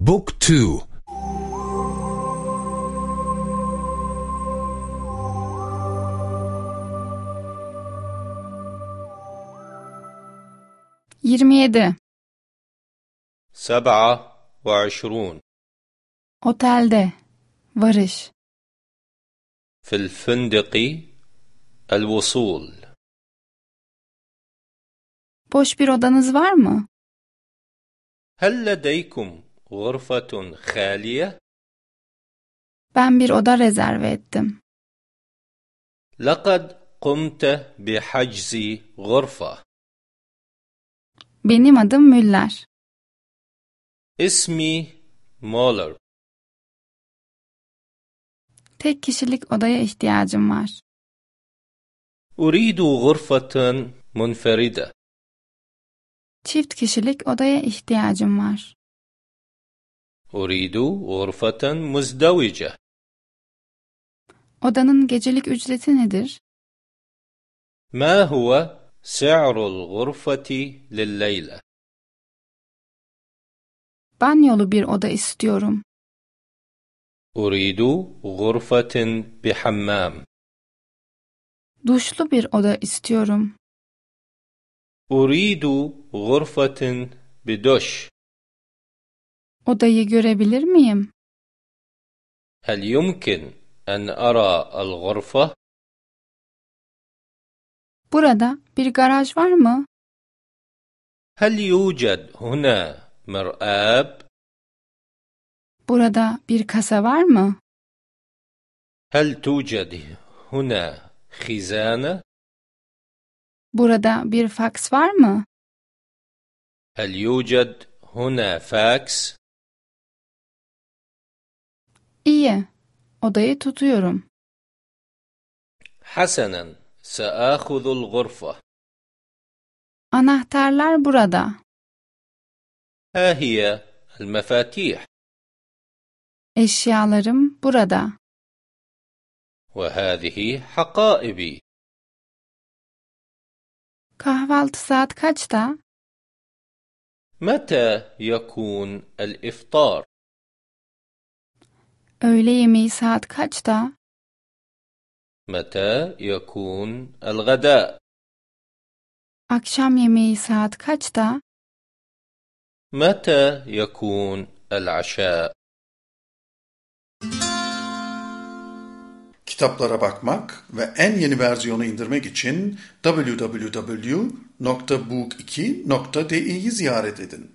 بوك تو. يرميد سبعة وعشرون. أوتال ده ورش. في الفندق الوصول. بوش بير odanız var mı? هل لديكم غرفة خالية؟ Ben bir oda rezerve ettim. لقد قمت بحجز غرفة Benim adım Müller. اسمي مولر Tek kişilik odaya ihtiyacım var. أريد غرفة منفردة Çift kişilik odaya ihtiyacım var. أريد غرفة مزدوجة Odanın gecelik ücreti nedir? ما هو سعر الغرفة لليلة؟ Banyolu bir oda istiyorum. أريد غرفة بحمام Duşlu bir oda istiyorum. أريد غرفة بدش Odayı görebilir miyim? هل يمكن أن أرى الغرفة؟ Burada bir garaj var mı? هل يوجد هنا مرآب؟ Burada bir kasa var mı? هل توجد هنا خزانة؟ Burada bir faks var mı? هل يوجد هنا فاكس؟ İyi. Odayı tutuyorum. Hasanan, sa'akhudul gurfa. Anahtarlar burada. Ha hiye el-mefatih. Eşyalarım burada. Ve hâzihi hakâibi. Kahvaltı saat kaçta? Meta yakun el-iftar? Öğle yemeği saat kaçta? متى يكون الغداء؟ Akşam yemeği saat kaçta? متى يكون العشاء؟ Kitaplara bakmak ve en yeni versiyonu indirmek için www.book2.de'yi ziyaret edin.